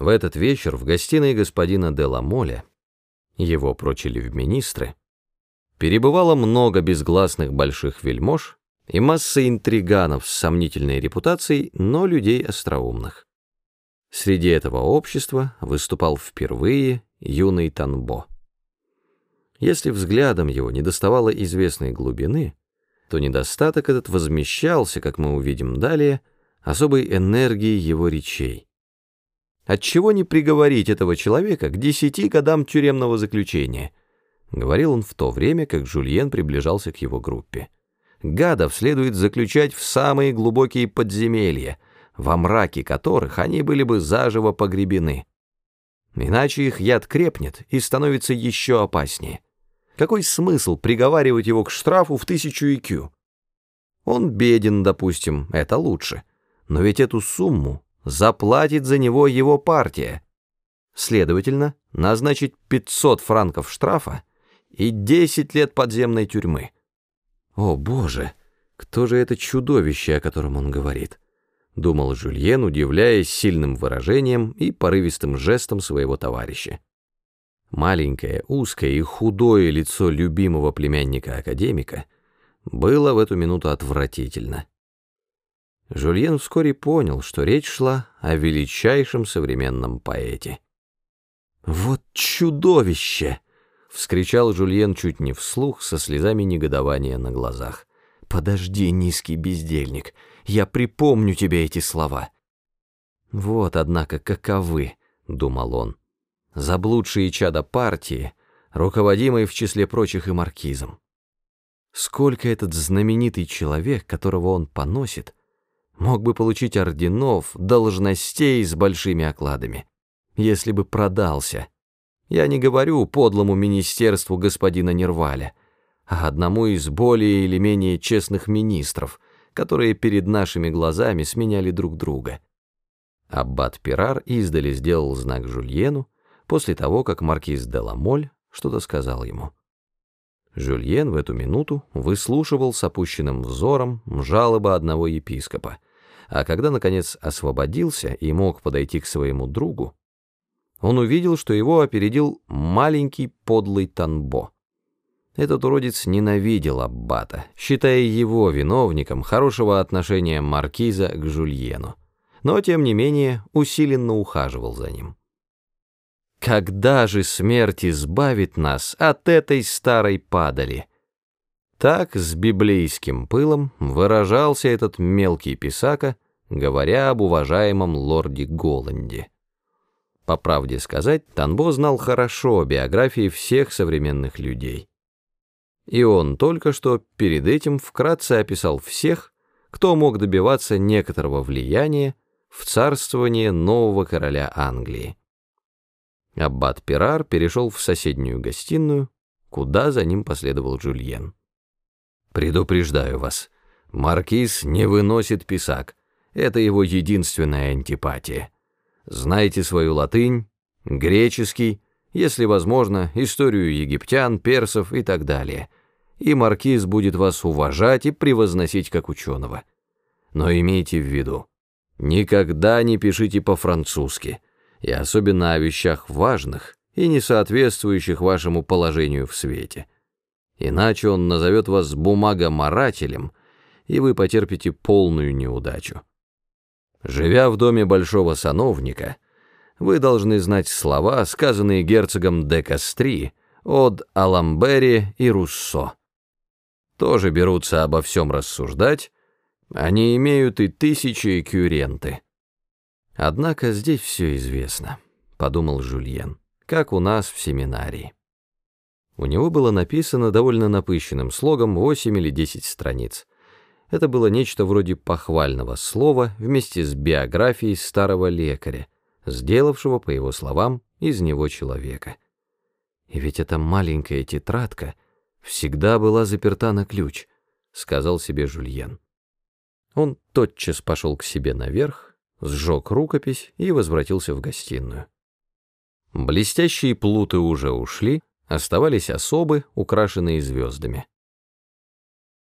В этот вечер в гостиной господина де Ламоля, его прочили в министры, перебывало много безгласных больших вельмож и масса интриганов с сомнительной репутацией, но людей остроумных. Среди этого общества выступал впервые юный Танбо. Если взглядом его не доставало известной глубины, то недостаток этот возмещался, как мы увидим далее, особой энергией его речей. Отчего не приговорить этого человека к десяти годам тюремного заключения? Говорил он в то время, как Жульен приближался к его группе. Гадов следует заключать в самые глубокие подземелья, во мраке которых они были бы заживо погребены. Иначе их яд крепнет и становится еще опаснее. Какой смысл приговаривать его к штрафу в тысячу икю? Он беден, допустим, это лучше. Но ведь эту сумму заплатит за него его партия. Следовательно, назначить 500 франков штрафа и 10 лет подземной тюрьмы. О, боже, кто же это чудовище, о котором он говорит? Думал Жюльен, удивляясь сильным выражением и порывистым жестом своего товарища. Маленькое, узкое и худое лицо любимого племянника-академика было в эту минуту отвратительно. Жульен вскоре понял, что речь шла о величайшем современном поэте. «Вот чудовище!» — вскричал Жульен чуть не вслух, со слезами негодования на глазах. «Подожди, низкий бездельник, я припомню тебе эти слова». «Вот, однако, каковы», — думал он, — «заблудшие чада партии, руководимые в числе прочих и маркизом. Сколько этот знаменитый человек, которого он поносит, — мог бы получить орденов, должностей с большими окладами, если бы продался. Я не говорю подлому министерству господина Нерваля, а одному из более или менее честных министров, которые перед нашими глазами сменяли друг друга. Аббат Пирар издали сделал знак Жульену после того, как маркиз де Ламоль что-то сказал ему. Жюльен в эту минуту выслушивал с опущенным взором жалобы одного епископа, а когда, наконец, освободился и мог подойти к своему другу, он увидел, что его опередил маленький подлый Танбо. Этот уродец ненавидел Аббата, считая его виновником хорошего отношения маркиза к Жульену, но, тем не менее, усиленно ухаживал за ним. «Когда же смерть избавит нас от этой старой падали?» Так с библейским пылом выражался этот мелкий писака, говоря об уважаемом лорде Голланде. По правде сказать, Танбо знал хорошо биографии всех современных людей. И он только что перед этим вкратце описал всех, кто мог добиваться некоторого влияния в царствование нового короля Англии. Аббат Пирар перешел в соседнюю гостиную, куда за ним последовал Жюльен. Предупреждаю вас, маркиз не выносит писак. Это его единственная антипатия. Знайте свою латынь, греческий, если возможно, историю египтян, персов и так далее. И маркиз будет вас уважать и превозносить как ученого. Но имейте в виду, никогда не пишите по-французски, и особенно о вещах важных и не соответствующих вашему положению в свете иначе он назовет вас бумагоморателем, и вы потерпите полную неудачу. Живя в доме большого сановника, вы должны знать слова, сказанные герцогом де Кастри от Аламбери и Руссо. Тоже берутся обо всем рассуждать, они имеют и тысячи экюренты. Однако здесь все известно, подумал Жульен, как у нас в семинарии. У него было написано довольно напыщенным слогом 8 или 10 страниц. Это было нечто вроде похвального слова вместе с биографией старого лекаря, сделавшего, по его словам, из него человека. И ведь эта маленькая тетрадка всегда была заперта на ключ, сказал себе Жульен. Он тотчас пошел к себе наверх, сжег рукопись и возвратился в гостиную. Блестящие плуты уже ушли, Оставались особы, украшенные звездами.